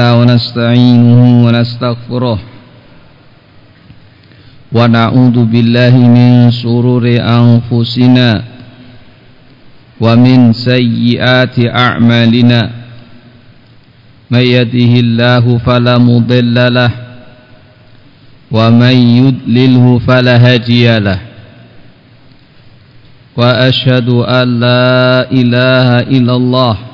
ونستعينه ونستغفره. ونعوذ بالله من شرور أنفسنا ومن سيئات أعمالنا. من يده الله فلا مضل له ومن يدلله فلا هادي له. وأشهد أن لا إله إلا الله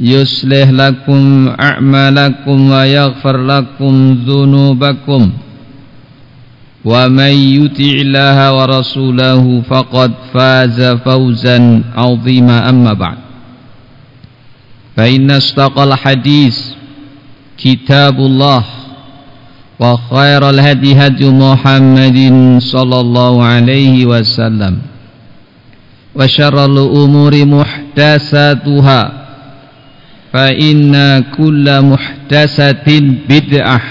يصلح لكم أعمالكم ويغفر لكم ذنوبكم ومن يطع الله ورسوله فقد فاز فوزا عظيما. أما بعد فإن استقى الحديث كتاب الله وخير الهدي هدي محمد صلى الله عليه وسلم وشر الأمور محدثاتها fa inna kulla muhtasatin bid'ah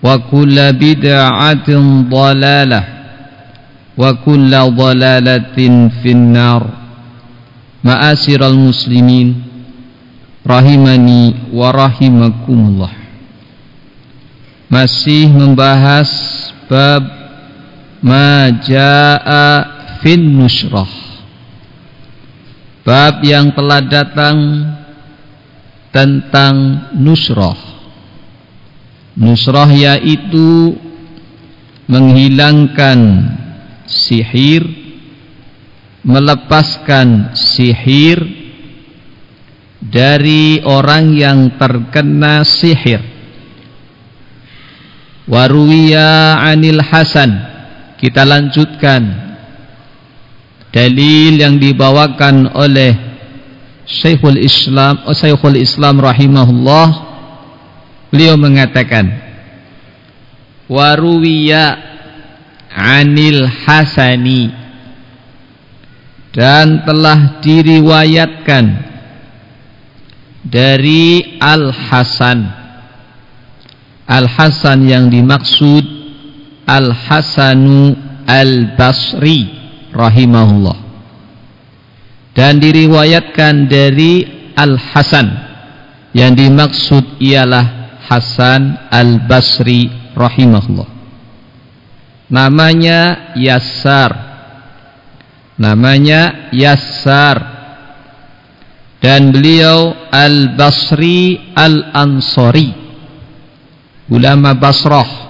wa kulla bid'atin dalalah wa kulla dalalatin finnar. رَحِمَنِي muslimin rahimani wa masih membahas bab majaa fin nusrah. Bab yang telah datang tentang nusrah. Nusrah yaitu menghilangkan sihir, melepaskan sihir dari orang yang terkena sihir. Waruwiya anil Hasan. Kita lanjutkan dalil yang dibawakan oleh Syekhul Islam oh Syekhul Islam rahimahullah beliau mengatakan waruwiya anil hasani dan telah diriwayatkan dari Al Hasan Al Hasan yang dimaksud Al Hasanu Al Basri rahimahullah dan diriwayatkan dari Al Hasan yang dimaksud ialah Hasan Al Basri rahimahullah. Namanya Yasar namanya Yasar dan beliau Al Basri Al Ansori ulama Basrah.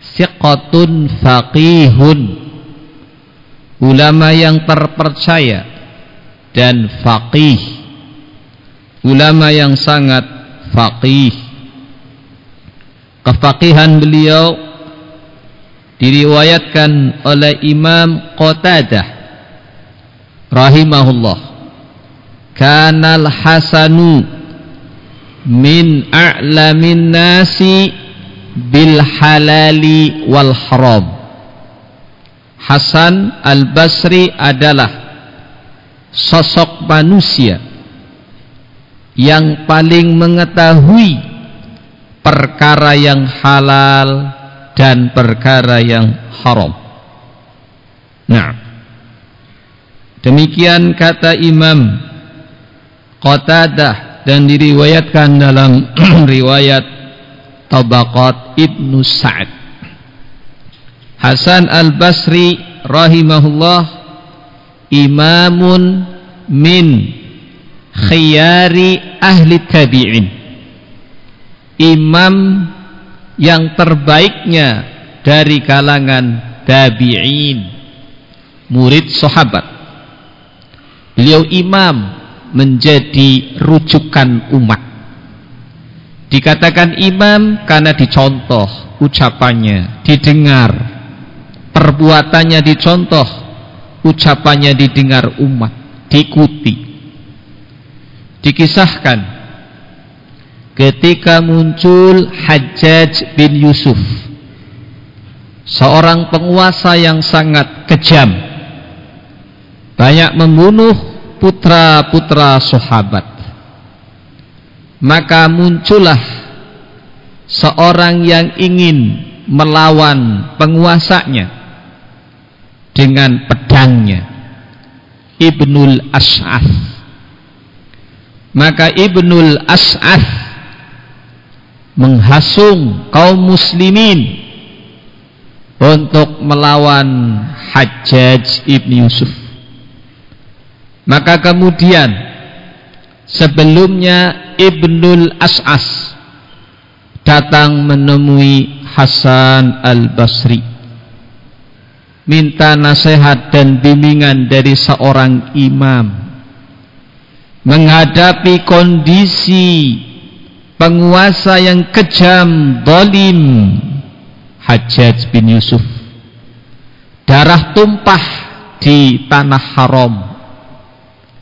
Siqatun faqihun ulama yang terpercaya dan faqih. Ulama yang sangat faqih. Kefaqihan beliau diriwayatkan oleh Imam Qatadah rahimahullah. Kanal hasanu min a'lamin nasi bil halali wal haram Hasan al-Basri adalah sosok manusia yang paling mengetahui perkara yang halal dan perkara yang haram. Nah, demikian kata Imam Qatadah dan diriwayatkan dalam riwayat Tabaqat Ibnu Sa'ad. Hasan al-Basri rahimahullah imamun min khiyari ahli tabi'in. Imam yang terbaiknya dari kalangan tabi'in murid sahabat. Beliau imam menjadi rujukan umat. Dikatakan imam karena dicontoh ucapannya didengar perbuatannya dicontoh ucapannya didengar umat diikuti. Dikisahkan ketika muncul Hajjaj bin Yusuf seorang penguasa yang sangat kejam banyak membunuh putra-putra sahabat. Maka muncullah seorang yang ingin melawan penguasanya dengan pedangnya. Ibnul As'ath. Maka Ibnul As'ath menghasung kaum muslimin untuk melawan Hajjaj Ibn Yusuf. Maka kemudian sebelumnya Ibnul As'as datang menemui Hasan Al-Basri minta nasihat dan bimbingan dari seorang imam. Menghadapi kondisi penguasa yang kejam, dolim Hajjaj bin Yusuf. Darah tumpah di tanah haram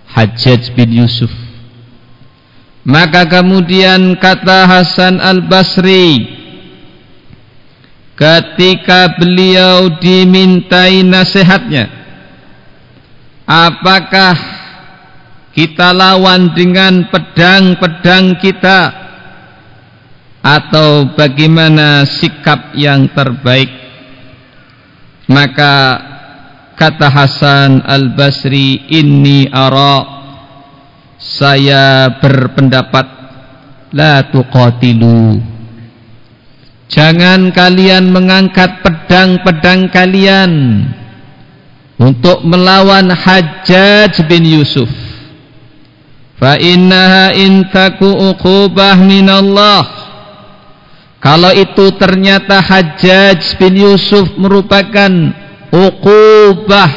Hajjaj bin Yusuf. Maka kemudian kata Hasan al-Basri ketika beliau dimintai nasihatnya apakah kita lawan dengan pedang-pedang kita? Atau bagaimana sikap yang terbaik? Maka kata Hasan Al-Basri inni ara saya berpendapat la tuqatilu jangan kalian mengangkat pedang-pedang kalian untuk melawan Hajjaj bin Yusuf. Fa innaha in taku uqubah minallah. Kalau itu ternyata Hajjaj bin Yusuf merupakan ukubah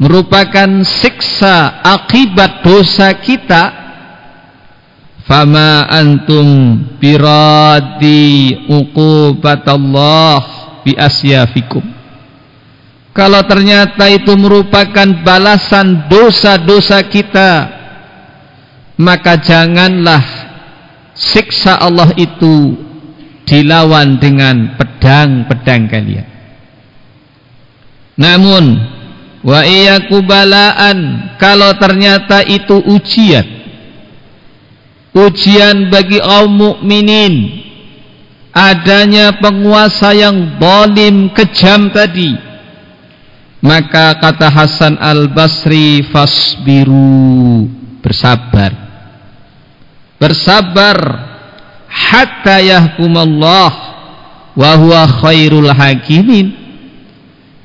merupakan siksa akibat dosa kita fama antum biradi uqubatallah bi asyafikum kalau ternyata itu merupakan balasan dosa-dosa kita maka janganlah siksa Allah itu dilawan dengan pedang-pedang kalian. Namun wa iyyaku balaan kalau ternyata itu ujian ujian bagi kaum mukminin. Adanya penguasa yang zalim kejam tadi. Maka kata Hasan Al-Basri fasbiru bersabar. Bersabar. Hatta yahkumallah wa huwa khairul hakimin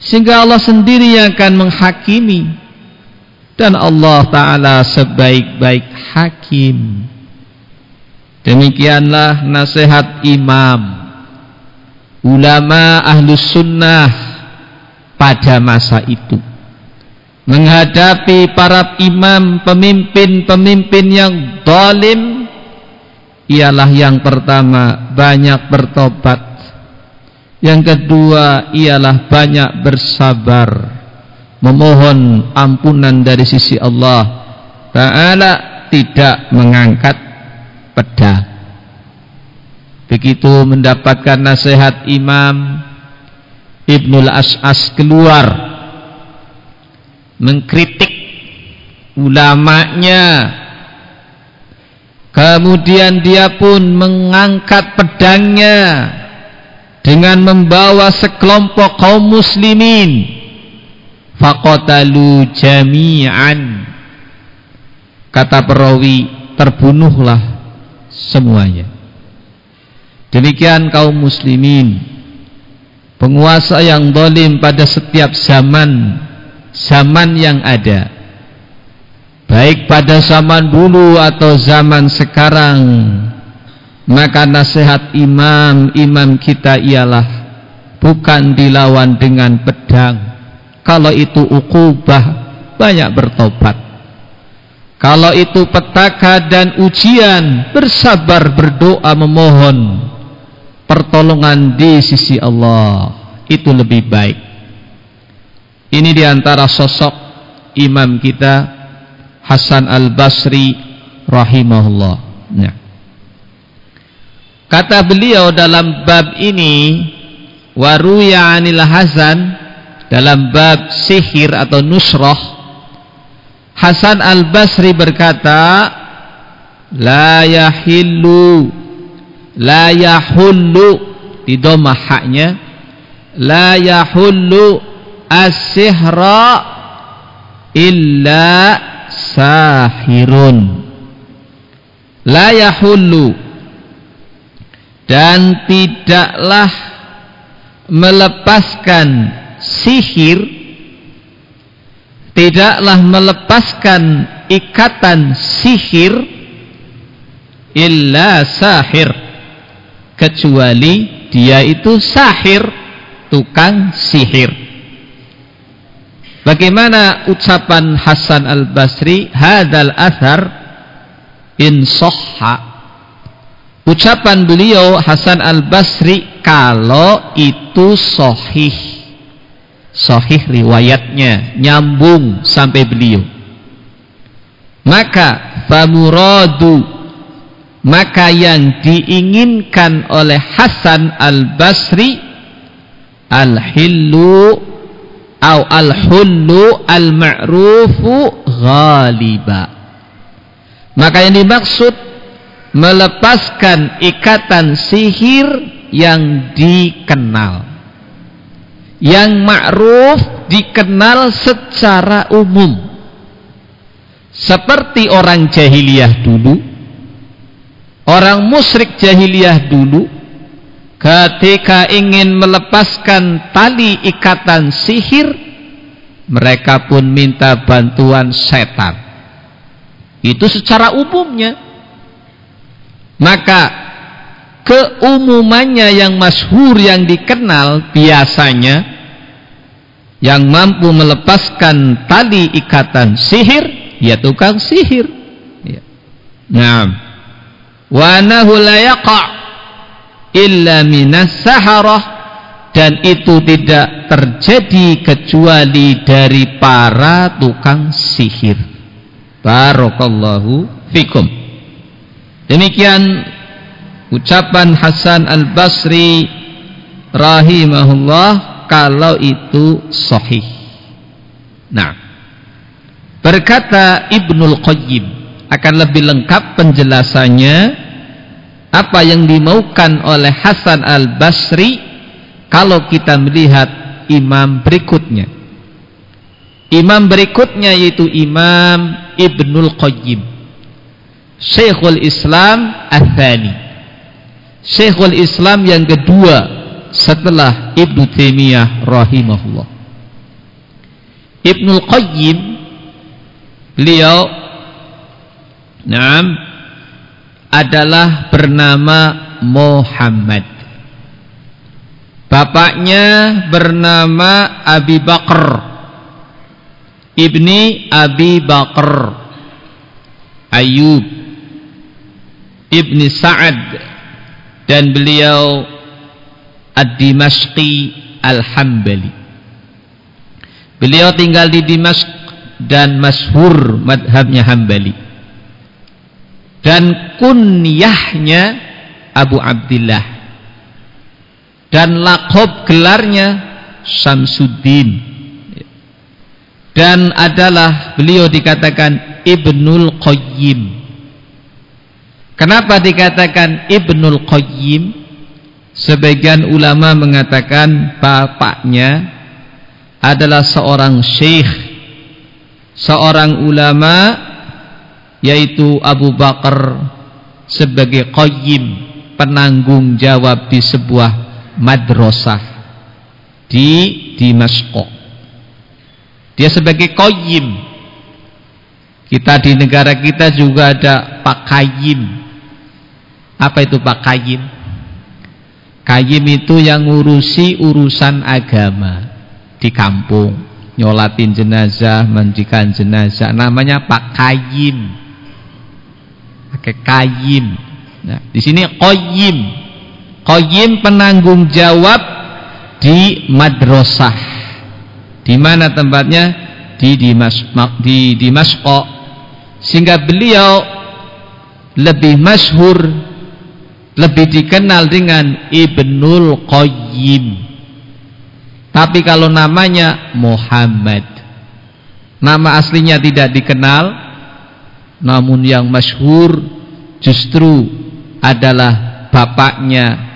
sehingga Allah sendiri yang akan menghakimi. Dan Allah taala sebaik-baik hakim demikianlah nasihat imam ulama ahlus sunnah pada masa itu. Menghadapi para imam pemimpin-pemimpin yang zalim ialah yang pertama banyak bertobat. Yang kedua ialah banyak bersabar. Memohon ampunan dari sisi Allah Ta'ala tidak mengangkat pedang begitu mendapatkan nasihat Imam Ibnul As'as keluar mengkritik ulamanya Kemudian dia pun mengangkat pedangnya dengan membawa sekelompok kaum muslimin. Faqatalu jami'an. Kata perawi, terbunuhlah semuanya. Demikian kaum muslimin. Penguasa yang dolim pada setiap zaman. Zaman yang ada baik pada zaman dulu atau zaman sekarang maka nasihat imam-imam kita ialah bukan dilawan dengan pedang kalau itu ukubah banyak bertobat kalau itu petaka dan ujian bersabar berdoa memohon pertolongan di sisi Allah. Itu lebih baik. Ini di antara sosok imam kita Hasan al-Basri rahimahullah. Ya. kata beliau dalam bab ini waruya anil Hasan dalam bab sihir atau nusrah Hasan al-Basri berkata la yahillu la yahullu di doma haknya la yahullu as-sihra illa sahirun. La yahullu dan tidaklah melepaskan sihir tidaklah melepaskan ikatan sihir illa sahir. Kecuali dia itu sahir tukang sihir. Bagaimana ucapan Hasan al-Basri hadal athar in sahha. Ucapan beliau Hasan al-Basri kalau itu sahih Sahih riwayatnya nyambung sampai beliau. Maka famuradu Maka yang diinginkan oleh Hasan al-Basri Al-hillu au al-hullu al-ma'rufu ghaliba. Maka yang dimaksud melepaskan ikatan sihir yang dikenal yang ma'ruf dikenal secara umum. Seperti orang jahiliyah dulu orang musyrik jahiliyah dulu ketika ingin melepaskan tali ikatan sihir mereka pun minta bantuan setan. Itu secara umumnya. Maka keumumannya yang masyhur yang dikenal biasanya yang mampu melepaskan tali ikatan sihir ya tukang sihir. Ya. nah wa nahu la yaqa' illa minas saharah dan itu tidak terjadi kecuali dari para tukang sihir. Barakallahu fikum. Demikian ucapan Hasan al-Basri rahimahullah kalau itu sahih. Nah berkata Ibnul Qayyim akan lebih lengkap penjelasannya apa yang dimaukan oleh Hasan al-Basri kalau kita melihat imam berikutnya. Imam berikutnya yaitu imam Ibnul Qayyim Syekhul Islam Al-Thani Syekhul Islam yang kedua setelah Ibnu Taimiyah rahimahullah Ibnul Qayyim beliau Naam adalah bernama Muhammad. Bapaknya bernama Abi Bakar. Ibni Abi Bakar. Ayub. Ibni Sa'ad. Dan beliau Ad-Dimashqi Al-Hambali. Beliau tinggal di Dimashq dan masyhur madhabnya Hambali. Dan kunyahnya Abu Abdillah. Dan lakob gelarnya Samsuddin. Dan adalah beliau dikatakan Ibnul Qayyim kenapa dikatakan Ibnul Qayyim sebagian ulama mengatakan bapaknya adalah seorang syekh seorang ulama yaitu Abu Bakar sebagai qayyim penanggung jawab di sebuah madrasah di Dimashq. Dia sebagai qayyim. Kita di negara kita juga ada Pak Kayyim. Apa itu Pak Kayim? Kayim itu yang ngurusi urusan agama di kampung. Nyolatin jenazah, mandikan jenazah. Namanya Pak Kayim. Pakai Kayim. Nah, di sini Koyim. Koyim penanggung jawab di madrasah. Di mana tempatnya? Di Dimas di Dimasko. Sehingga beliau lebih masyhur lebih dikenal dengan Ibnul Qayyim tapi kalau namanya Muhammad nama aslinya tidak dikenal namun yang masyhur justru adalah bapaknya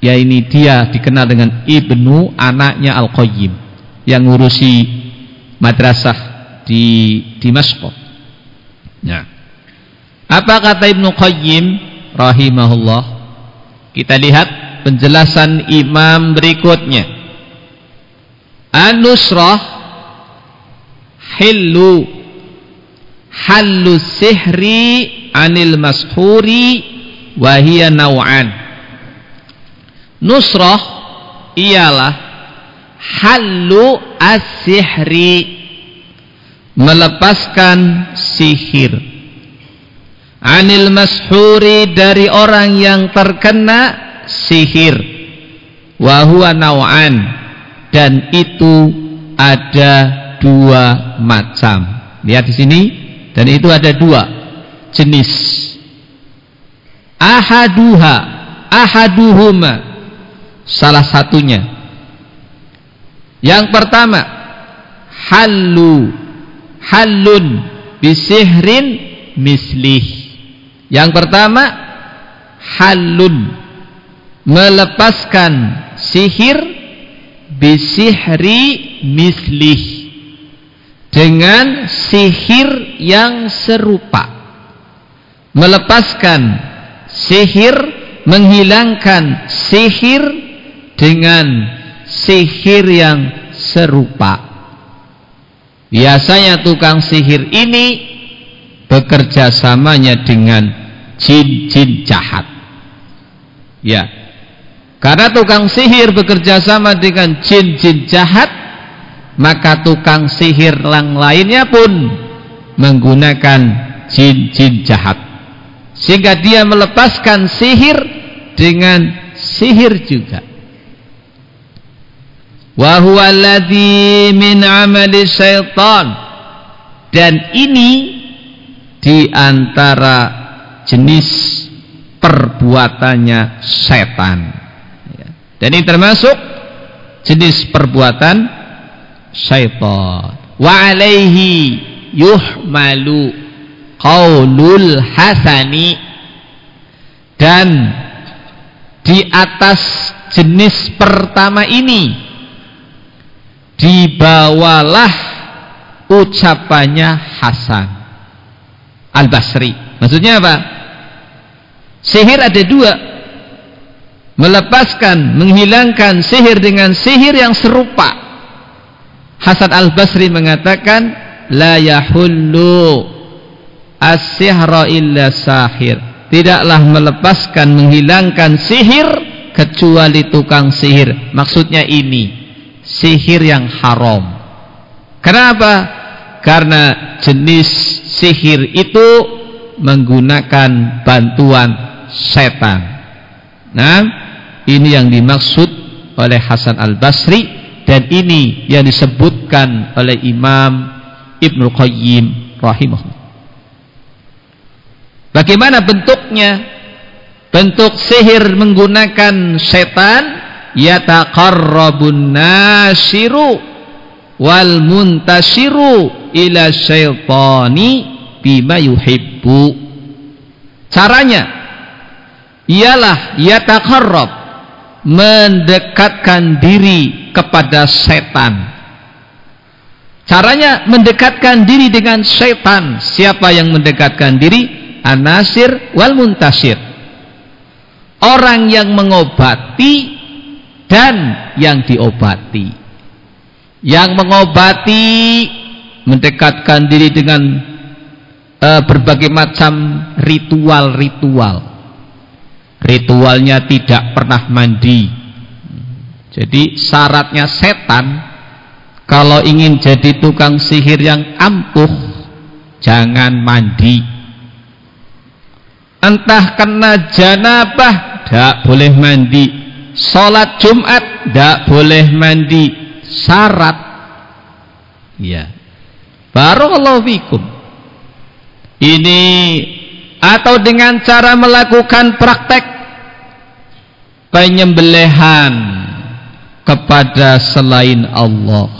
ya ini dia dikenal dengan Ibnu anaknya Al-Qayyim yang ngurusi madrasah di di Masqo. Ya. Apa kata Ibnu Qayyim? Rahimahullah. Kita lihat penjelasan imam berikutnya. An-nusrah hillu hallu sihri anil mashuri wahia naw'an. Nusrah ialah hallu as-sihri melepaskan sihir anil mashuri dari orang yang terkena sihir. Wa huwa dan itu ada dua macam. Lihat di sini. Dan itu ada dua jenis. Ahaduha ahaduhuma. Salah satunya. Yang pertama halu halun bisihrin mislih yang pertama, halun melepaskan sihir bisihri mislih dengan sihir yang serupa. Melepaskan sihir, menghilangkan sihir dengan sihir yang serupa. Biasanya tukang sihir ini bekerja samanya dengan jin-jin jahat. Ya. Karena tukang sihir bekerja sama dengan jin-jin jahat, maka tukang sihir yang lainnya pun menggunakan jin-jin jahat. Sehingga dia melepaskan sihir dengan sihir juga. Wa min amali syaitan. Dan ini di antara jenis perbuatannya setan. Ya. Dan ini termasuk jenis perbuatan syaitan. Wa alaihi yuhmalu qaulul hasani dan di atas jenis pertama ini dibawalah ucapannya Hasan Al-Basri. Maksudnya apa? Sihir ada dua. Melepaskan, menghilangkan sihir dengan sihir yang serupa. Hasan Al-Basri mengatakan, La yahullu as-sihra illa sahir. Tidaklah melepaskan, menghilangkan sihir kecuali tukang sihir. Maksudnya ini, sihir yang haram. Kenapa? Karena jenis sihir itu menggunakan bantuan setan. Nah, ini yang dimaksud oleh Hasan Al-Basri dan ini yang disebutkan oleh Imam Ibnu Qayyim rahimahullah. Bagaimana bentuknya? Bentuk sihir menggunakan setan yataqarrabun nasiru wal muntasiru ila syaitani bima yuhibbu. Caranya ialah yataqarrab mendekatkan diri kepada setan. Caranya mendekatkan diri dengan setan. Siapa yang mendekatkan diri? Anasir wal muntasir. Orang yang mengobati dan yang diobati. Yang mengobati mendekatkan diri dengan uh, berbagai macam ritual-ritual. Ritualnya tidak pernah mandi. Jadi syaratnya setan kalau ingin jadi tukang sihir yang ampuh jangan mandi. Entah kena janabah tidak boleh mandi. Sholat jumat tidak boleh mandi. Syarat ya barakallahu fikum. Ini atau dengan cara melakukan praktek penyembelihan kepada selain Allah.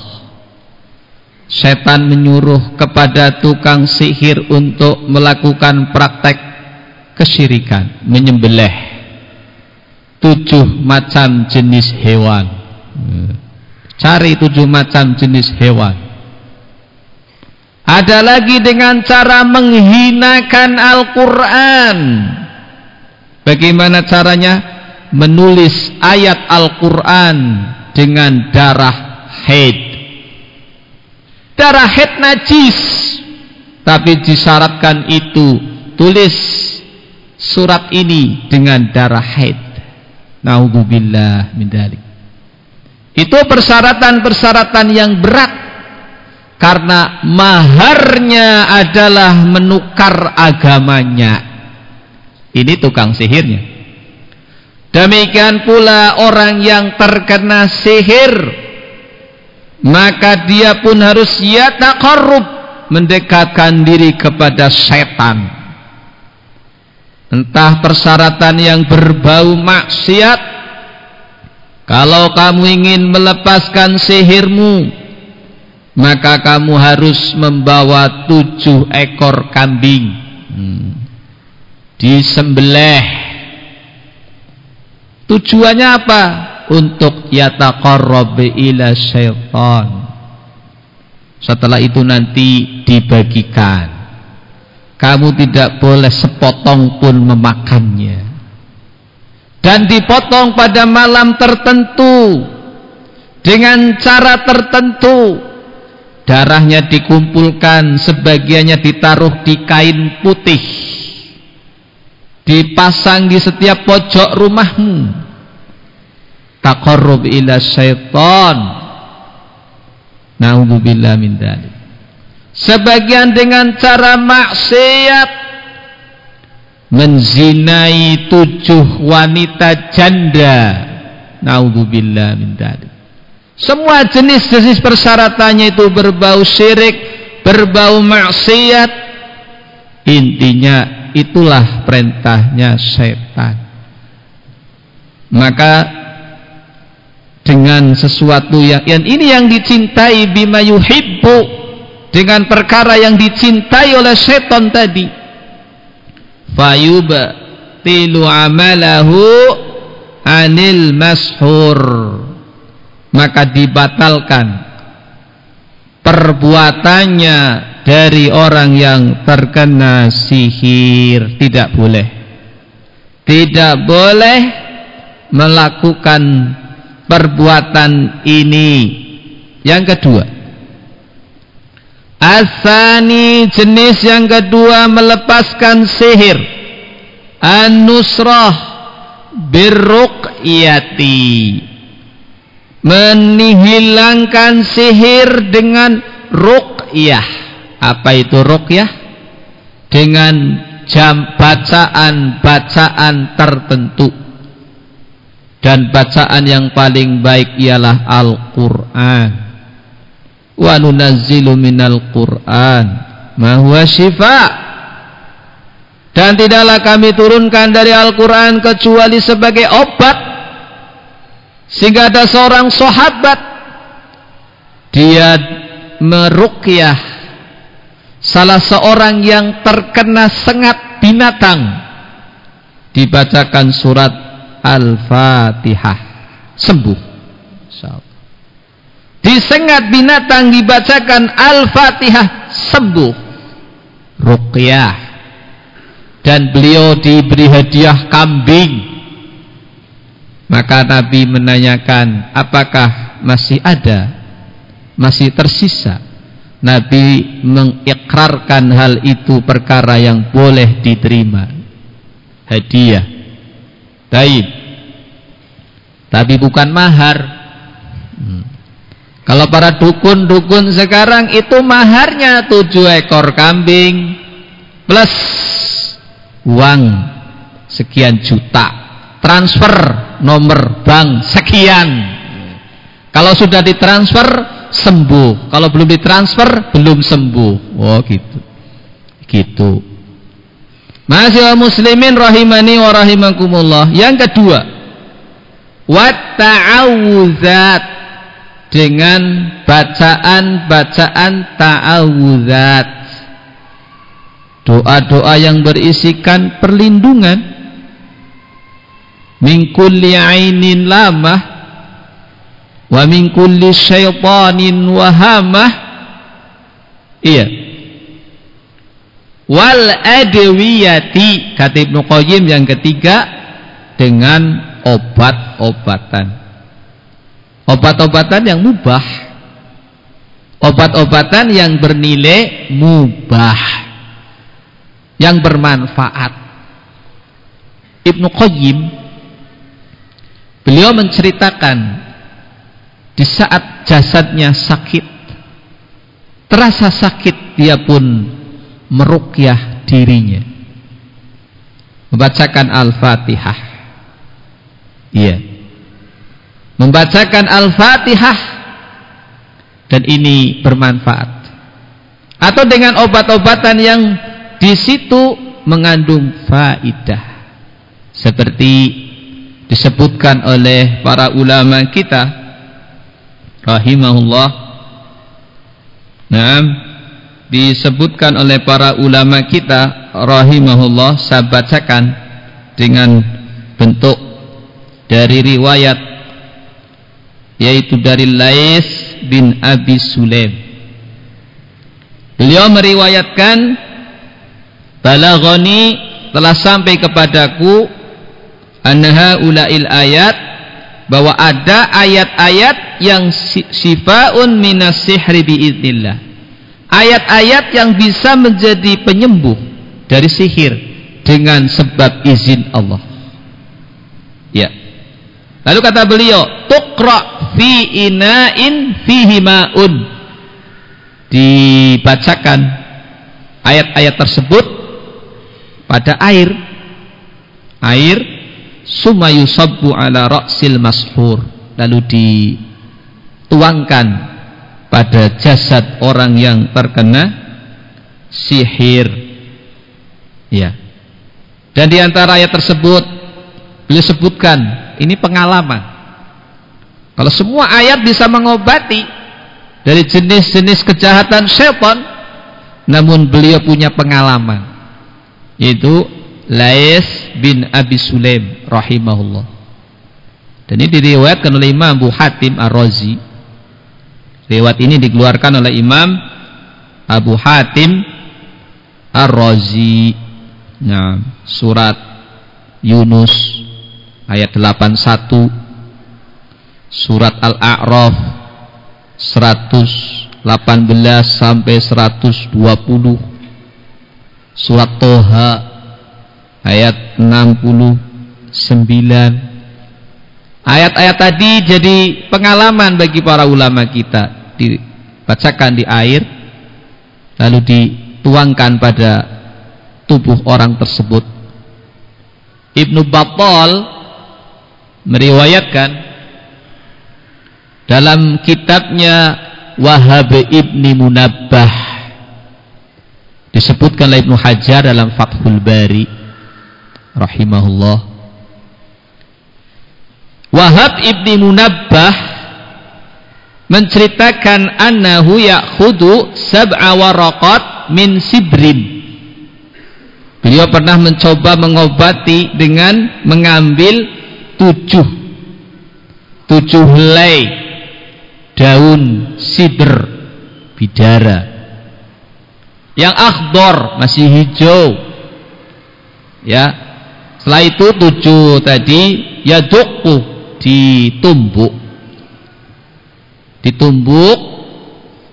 Setan menyuruh kepada tukang sihir untuk melakukan praktek kesyirikan menyembelih tujuh macam jenis hewan. Cari tujuh macam jenis hewan ada lagi dengan cara menghinakan Al-Quran. Bagaimana caranya? Menulis ayat Al-Quran dengan darah haid. Darah haid najis. Tapi disyaratkan itu tulis surat ini dengan darah haid. Nauzubillah min dalik. Itu persyaratan-persyaratan yang berat karena maharnya adalah menukar agamanya. Ini tukang sihirnya. Demikian pula orang yang terkena sihir maka dia pun harus yataqarrub mendekatkan diri kepada setan entah persyaratan yang berbau maksiat kalau kamu ingin melepaskan sihirmu maka kamu harus membawa tujuh ekor kambing. Hmm. disembelih. Tujuannya apa? Untuk yataqarrab ila syaitan. Setelah itu nanti dibagikan. Kamu tidak boleh sepotong pun memakannya. Dan dipotong pada malam tertentu. Dengan cara tertentu darahnya dikumpulkan sebagiannya ditaruh di kain putih. Dipasang di setiap pojok rumahmu. Taqarrub ila syaitan. Naudzubillah min dzalik sebagian dengan cara maksiat. Menzinai tujuh wanita janda. Naudzubillah min dzalik semua jenis-jenis persyaratannya itu berbau syirik berbau maksiat. Intinya itulah perintahnya setan. Maka dengan sesuatu yang, yang ini yang dicintai bima yuhibbu dengan perkara yang dicintai oleh setan tadi. Fayuba tilu amalahu anil mashur maka dibatalkan perbuatannya dari orang yang terkena sihir tidak boleh tidak boleh melakukan perbuatan ini yang kedua Asani jenis yang kedua melepaskan sihir. An-nusrah birruqyati. Menihilangkan sihir dengan ruqyah. Apa itu ruqyah? Dengan jam bacaan-bacaan tertentu. Dan bacaan yang paling baik ialah Al-Qur'an wa nunazzilu minal Qur'an ma huwa syifa dan tidaklah kami turunkan dari Al-Qur'an kecuali sebagai obat sehingga ada seorang sahabat. Dia meruqyah. Salah seorang yang terkena sengat binatang. Dibacakan surat Al-Fatihah. Sembuh. Disengat binatang dibacakan Al-Fatihah. Sembuh. Ruqyah. Dan beliau diberi hadiah kambing maka Nabi menanyakan apakah masih ada masih tersisa Nabi mengikrarkan hal itu perkara yang boleh diterima hadiah Taib. Tapi bukan mahar. Hmm. Kalau para dukun-dukun sekarang itu maharnya tujuh ekor kambing plus uang sekian juta. Transfer nomor bank sekian. Kalau sudah ditransfer sembuh. Kalau belum ditransfer belum sembuh. Oh gitu. Gitu. Masih muslimin rahimani wa rahimakumullah. Yang kedua, wa ta'awuzat dengan bacaan-bacaan ta'awudzat doa-doa yang berisikan perlindungan min kulli ainin lamah wa min kulli syaitanin wahamah. Iya. Wal adwiyati kata Ibnu Qayyim yang ketiga dengan obat-obatan. Obat-obatan yang mubah. Obat-obatan yang bernilai mubah. Yang bermanfaat. Ibnu Qayyim beliau menceritakan di saat jasadnya sakit terasa sakit dia pun merukyah dirinya membacakan Al-Fatihah iya membacakan Al-Fatihah dan ini bermanfaat. Atau dengan obat-obatan yang di situ mengandung faidah. Seperti disebutkan oleh para ulama kita rahimahullah. Nah, disebutkan oleh para ulama kita rahimahullah saya bacakan dengan bentuk dari riwayat yaitu dari Lais bin Abi Sulaim. Beliau meriwayatkan balaghani telah sampai kepadaku anha ulail ayat bahwa ada ayat-ayat yang sifaun minas sihri biiznillah. Ayat-ayat yang bisa menjadi penyembuh dari sihir dengan sebab izin Allah. Ya. Lalu kata beliau, tuqra fi ina'in fihi ma'un. Dibacakan ayat-ayat tersebut pada air. Air sumayusabbu ala ra'sil mashur. Lalu dituangkan pada jasad orang yang terkena sihir. Ya. Dan di antara ayat tersebut beliau sebutkan ini pengalaman. Kalau semua ayat bisa mengobati dari jenis-jenis kejahatan setan, namun beliau punya pengalaman. Yaitu Lais bin Abi Sulaim rahimahullah. Dan ini diriwayatkan oleh Imam Abu Hatim Ar-Razi. Riwayat ini dikeluarkan oleh Imam Abu Hatim Ar-Razi. Nah, surat Yunus ayat 81 surat Al-A'raf 118 sampai 120 surat Toha ayat 69 ayat-ayat tadi jadi pengalaman bagi para ulama kita. Dibacakan di air lalu dituangkan pada tubuh orang tersebut. Ibnu Battal meriwayatkan dalam kitabnya Wahab Ibni Munabbah. Disebutkan oleh Ibnu Hajar dalam Fathul Bari rahimahullah. Wahab Ibni Munabbah menceritakan annahu ya'khudu sab'a waraqat min sibrin. Beliau pernah mencoba mengobati dengan mengambil tujuh tujuh helai daun sider bidara. Yang akhdor masih hijau ya setelah itu tujuh tadi ya duku ditumbuk. Ditumbuk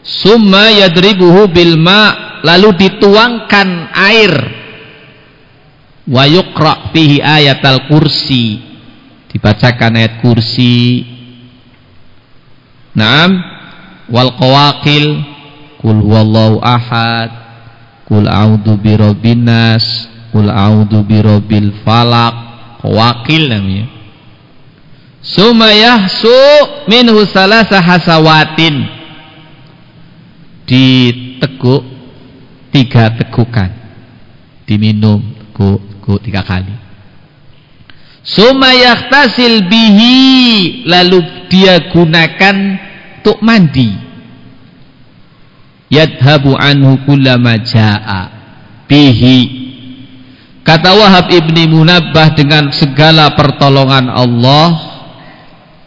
summa yadribuhu bilma lalu dituangkan air. Wa yuqra fihi ayat al kursi. Dibacakan ayat kursi. Naam. Wal qawaqil kul huwallahu ahad kul a'udzu birabbin kul a'udzu birabbil falaq. Qawaqil namanya. Summa yahsu minhu salasa hasawatin. Diteguk tiga tegukan. Diminum teguk, teguk tiga kali. Summa yaktasil bihi lalu dia gunakan untuk mandi. Yadhabu anhu kullama jaa bihi kata Wahab ibni Munabbah dengan segala pertolongan Allah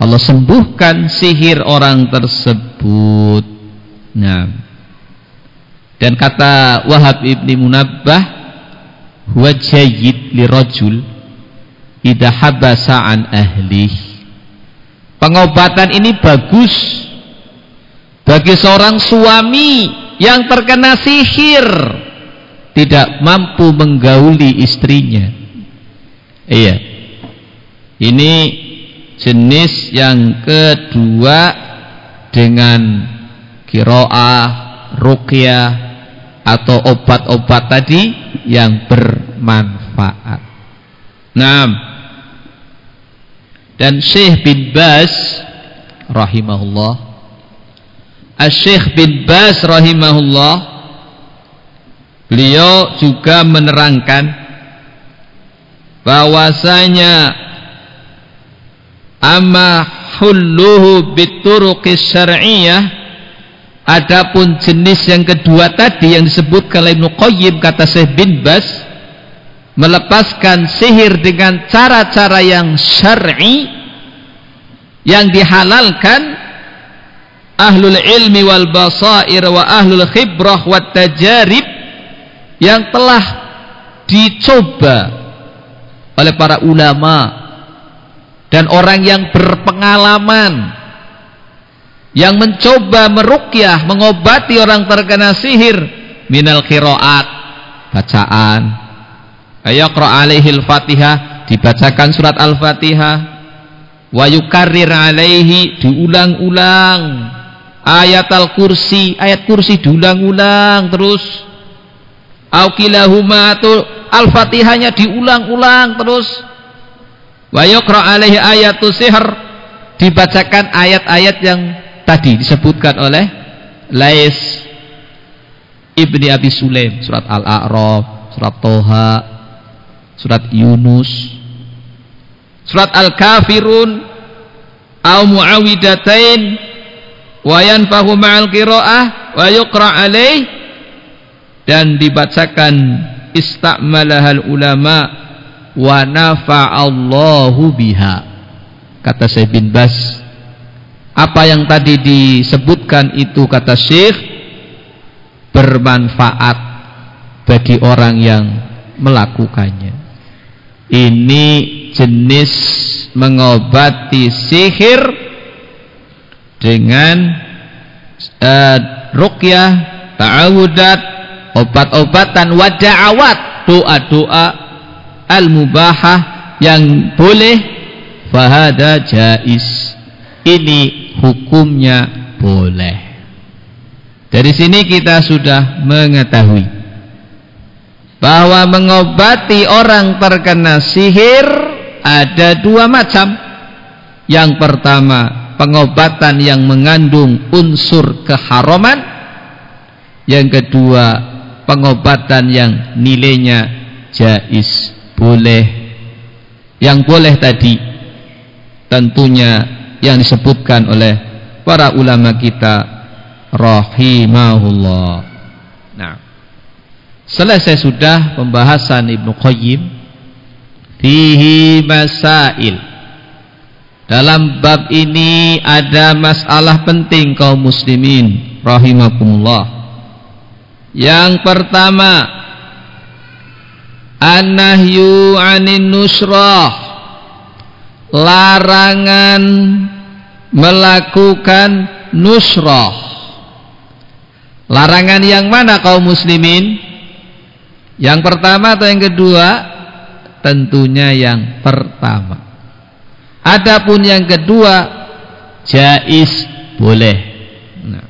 Allah sembuhkan sihir orang tersebut. Nah. Dan kata Wahab ibni Munabbah huwa li rajul idha habasa an ahlih pengobatan ini bagus bagi seorang suami yang terkena sihir tidak mampu menggauli istrinya. Iya. Ini jenis yang kedua dengan kiroah rukyah atau obat-obat tadi yang bermanfaat. Nah dan Syekh bin Bas rahimahullah. Syekh bin Bas rahimahullah beliau juga menerangkan bahwasanya amma hulluhu bituruqis syar'iyyah adapun jenis yang kedua tadi yang disebutkan oleh Ibnu Qayyim kata Syekh bin Bas melepaskan sihir dengan cara-cara yang syar'i yang dihalalkan ahlul ilmi wal basair wa ahlul khibrah wa tajarib yang telah dicoba oleh para ulama dan orang yang berpengalaman yang mencoba merukyah mengobati orang terkena sihir minal qiraat bacaan. Ayaqra alaihil fatihah dibacakan surat al-fatihah. Wa yukarrir alaihi diulang-ulang. Ayat al-kursi ayat kursi diulang-ulang terus aukilahuma atau al-fatihahnya diulang-ulang terus. Wa yaqra alaihi ayatu sihr dibacakan ayat-ayat yang tadi disebutkan oleh Lais Ibni Abi Sulaim. Surat Al-A'raf surat Toha surat Yunus surat Al-Kafirun au Muawidatain wa yanfahu ma'al qira'ah wa yuqra' alaih dan dibacakan istakmalahal ulama wa nafa'allahu biha. Kata Syekh bin Bas apa yang tadi disebutkan itu kata Syekh bermanfaat bagi orang yang melakukannya. Ini jenis mengobati sihir dengan uh, ruqyah, ta'awudat, obat-obatan wa doa-doa al-mubahah yang boleh fahada jais. Ini hukumnya boleh. Dari sini kita sudah mengetahui bahwa mengobati orang terkena sihir ada dua macam. Yang pertama pengobatan yang mengandung unsur keharaman yang kedua pengobatan yang nilainya jais boleh. Yang boleh tadi tentunya yang disebutkan oleh para ulama kita rahimahullah. Nah selesai sudah pembahasan Ibnu Qayyim fihi masail. Dalam bab ini ada masalah penting kaum muslimin rahimakumullah. Yang pertama, an-nahyu 'anin nusrah. Larangan melakukan nusrah. Larangan yang mana kaum muslimin? Yang pertama atau yang kedua? Tentunya yang pertama. adapun yang kedua jais boleh nah.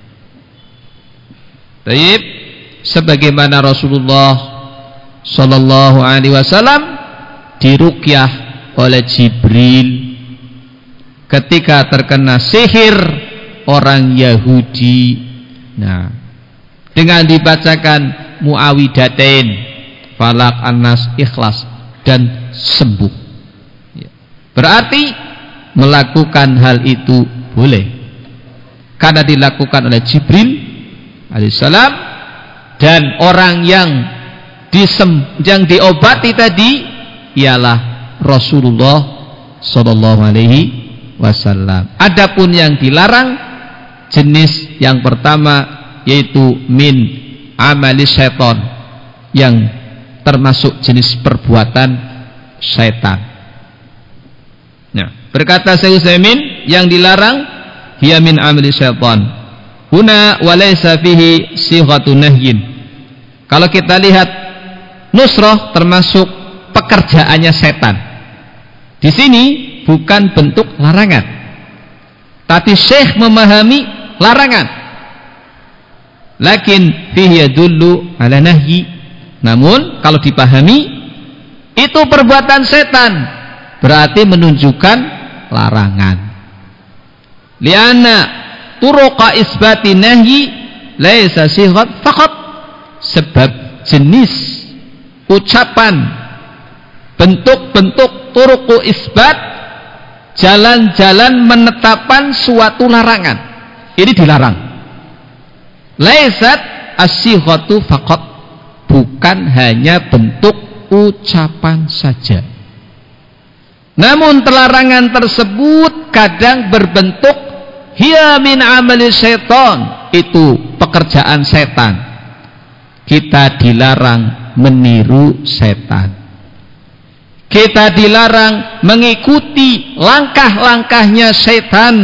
Sebagaimana Rasulullah sallallahu alaihi wasallam diruqyah oleh Jibril ketika terkena sihir orang Yahudi. Nah dengan dibacakan muawidatain falak anas ikhlas dan sembuh. Ya. berarti melakukan hal itu boleh. Karena dilakukan oleh Jibril alaihissalam dan orang yang disem, yang diobati tadi ialah Rasulullah sallallahu alaihi wasallam. Adapun yang dilarang jenis yang pertama yaitu min amali syaitan yang termasuk jenis perbuatan syaitan. Nah, berkata Syekh Utsaimin yang dilarang hiya min amali. Huna walaysa fihi sighatun nahyin. Kalau kita lihat nusrah termasuk pekerjaannya setan. Di sini bukan bentuk larangan. Tapi Syekh memahami larangan lakin fihi yadullu ala nahyi namun kalau dipahami itu perbuatan setan berarti menunjukkan larangan lianna turuqa isbati nahyi laisa sighat faqat. Sebab jenis ucapan bentuk-bentuk turuku isbat jalan-jalan menetapkan suatu larangan. Ini dilarang. Laisat as-sighatu faqat. Bukan hanya bentuk ucapan saja. Namun telarangan tersebut kadang berbentuk hiya min amali setan, itu pekerjaan setan. Kita dilarang meniru setan. Kita dilarang mengikuti langkah-langkahnya setan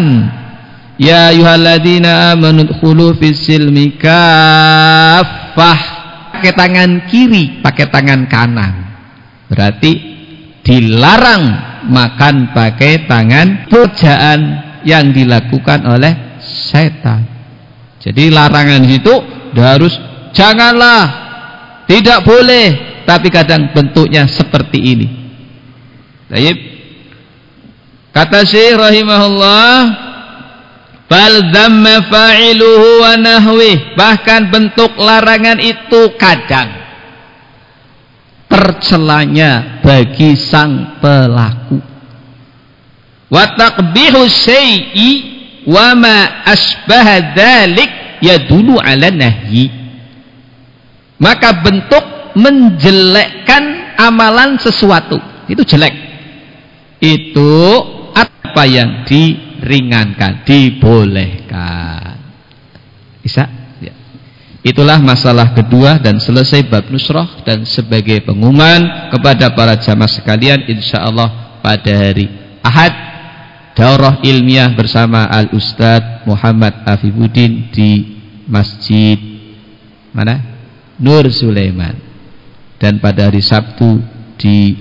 Ya ayuhalladzina amanu dkhulu fis silmi kaffah. Pakai tangan kiri, pakai tangan kanan. Berarti dilarang makan pakai tangan pekerjaan yang dilakukan oleh setan. Jadi larangan itu harus janganlah tidak boleh tapi kadang bentuknya seperti ini. Baik. Kata Syekh rahimahullah Bal dhamma fa'iluhu wa nahwih. Bahkan bentuk larangan itu kadang tercelanya bagi sang pelaku. Wa taqbihu syai'i wa ma asbaha yadulu ala nahyi. Maka bentuk menjelekkan amalan sesuatu itu jelek. Itu apa yang di ringankan, dibolehkan. Bisa? Ya. Itulah masalah kedua dan selesai bab nusrah dan sebagai pengumuman kepada para jamaah sekalian insya Allah pada hari Ahad daurah ilmiah bersama Al Ustadz Muhammad Afifuddin di Masjid mana? Nur Sulaiman dan pada hari Sabtu di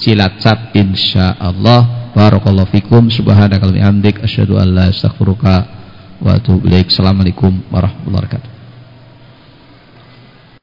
Cilacap insya Allah Barakallahu fikum subhanakallahumma hamdik asyhadu an la astaghfiruka wa atubu ilaik. Assalamualaikum warahmatullahi wabarakatuh.